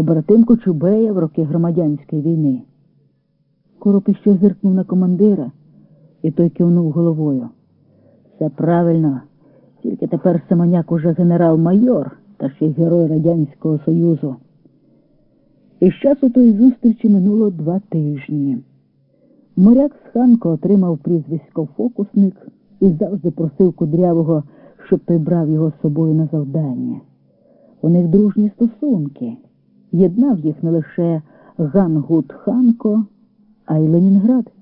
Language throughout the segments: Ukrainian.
побратим Кочубея в роки громадянської війни. Короб іще зиркнув на командира, і той кивнув головою. Все правильно, тільки тепер Семеняк уже генерал-майор та ще й герой Радянського Союзу. І з часу тої зустрічі минуло два тижні. Моряк з Ханко отримав прізвисько фокусник і завжди просив кудрявого, щоб той брав його з собою на завдання. У них дружні стосунки. Єднав їх не лише Гангут Ханко, а й Ленінград.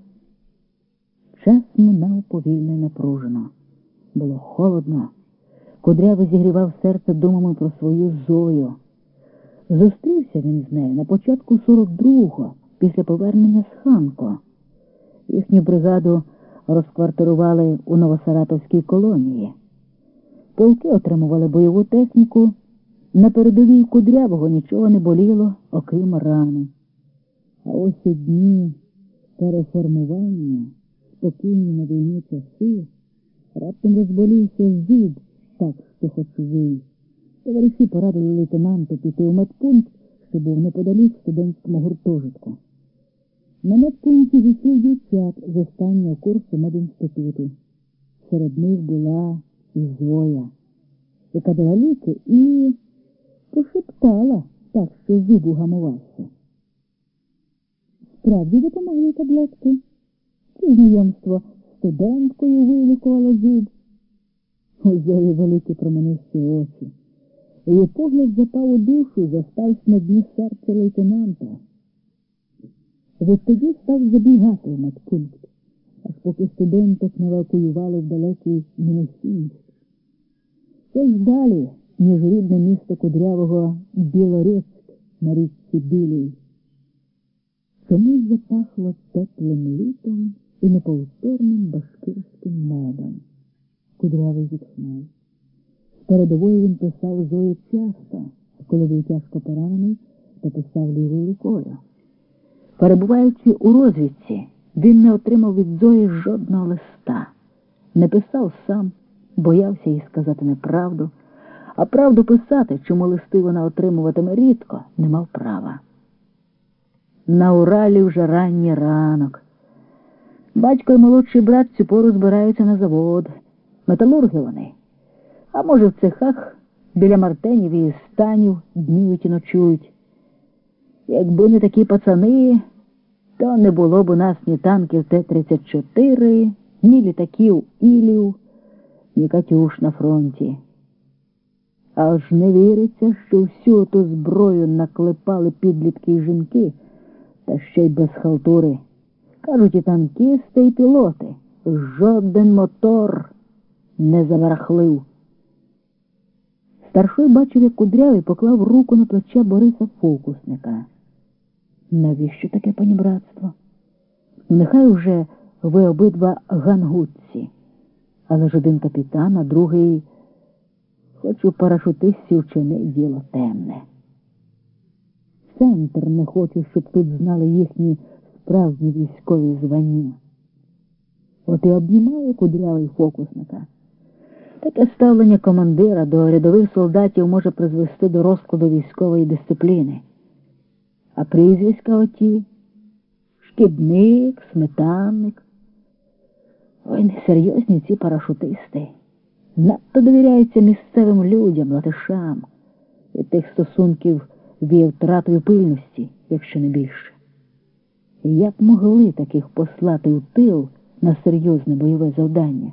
Час минав повільно і напружено. Було холодно. Кудрявий зігрівав серце думами про свою зою. Зустрівся він з нею на початку 42-го, після повернення з Ханко. Їхню бригаду розквартирували у Новосаратовській колонії. Полки отримували бойову техніку. На передовій кудрявого нічого не боліло, окрім рани. А ось у дні переформування, спокійні на війні часи, раптом розболівся зуб, так що хоч вий. Товариші порадили лейтенанту піти у медпункт, що був неподалік студентському гуртожитку. На медпункті зустрів дівчат з останнього курсу медінституту. Серед них була і Зоя, яка дала і пошептала так, що зуб угамувався. Справді допомогли таблетки. Чи знайомство студенткою вилікувало зуб. Зої великі променисті очі. Її погляд запав у душу, застався на дні серця лейтенанта. Відтоді став забігати в медпункт, аж поки студенток не евакуювали в далекий Міносінськ. Це ж далі, ніж рідне місто Кудрявого Білорецьк на річці Білій. Чомусь запахло теплим літом і неповторним башкирським медом. Кудрявий зітхнув. З передової він писав Зої часто, коли був тяжко поранений, то писав лівою рукою. Перебуваючи у розвідці, він не отримав від Зої жодного листа. Не писав сам, боявся їй сказати неправду, а правду писати, чому листи вона отримуватиме рідко, не мав права. На Уралі вже ранній ранок. Батько і молодший брат цю пору збираються на завод. Металурги вони. А може, в цехах біля мартенів і станів днюють і ночують. Якби не такі пацани, то не було б у нас ні танків Т-34, ні літаків Ілів, ні Катюш на фронті. Аж не віриться, що всю ту зброю наклепали підлітки і жінки, та ще й без халтури. Кажуть, і танкісти, і пілоти. Жоден мотор не забарахлив. Старшой бачив, як кудрявий поклав руку на плече Бориса фокусника. Навіщо таке панібратство? Нехай уже ви обидва гангутці, але ж один капітан, а другий, хоч у парашутистів вчини діло темне. Центр не хоче, щоб тут знали їхні справжні військові звання. От і обнімає кудрявий фокусника. Таке ставлення командира до рядових солдатів може призвести до розкладу військової дисципліни. А прізвиська оті шкідник, сметанник. Ой, несерйозні ці парашутисти. Надто довіряються місцевим людям, латишам. Від тих стосунків віє втратою пильності, якщо не більше. Як могли таких послати у тил на серйозне бойове завдання?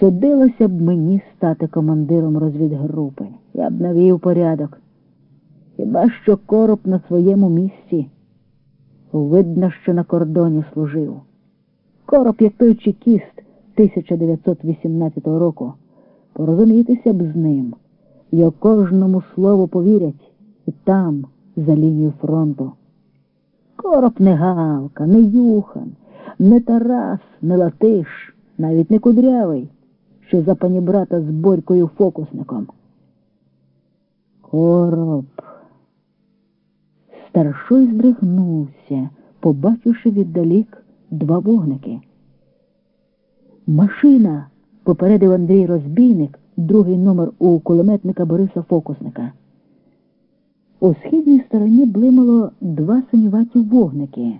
Судилося б мені стати командиром розвідгрупи. Я б навів порядок. Хіба що короб на своєму місці. Видно, що на кордоні служив. Короб, як той чекіст 1918 року. Порозумітися б з ним. Його кожному слову повірять і там, за лінією фронту. Короб не Галка, не Юхан, не Тарас, не Латиш, навіть не Кудрявий, що за пані брата з Борькою фокусником. Короб. Старшой здригнувся, побачивши віддалік два вогники. Машина, попередив Андрій розбійник, другий номер у кулеметника Бориса Фокусника. У східній стороні блимало два синюваті вогники.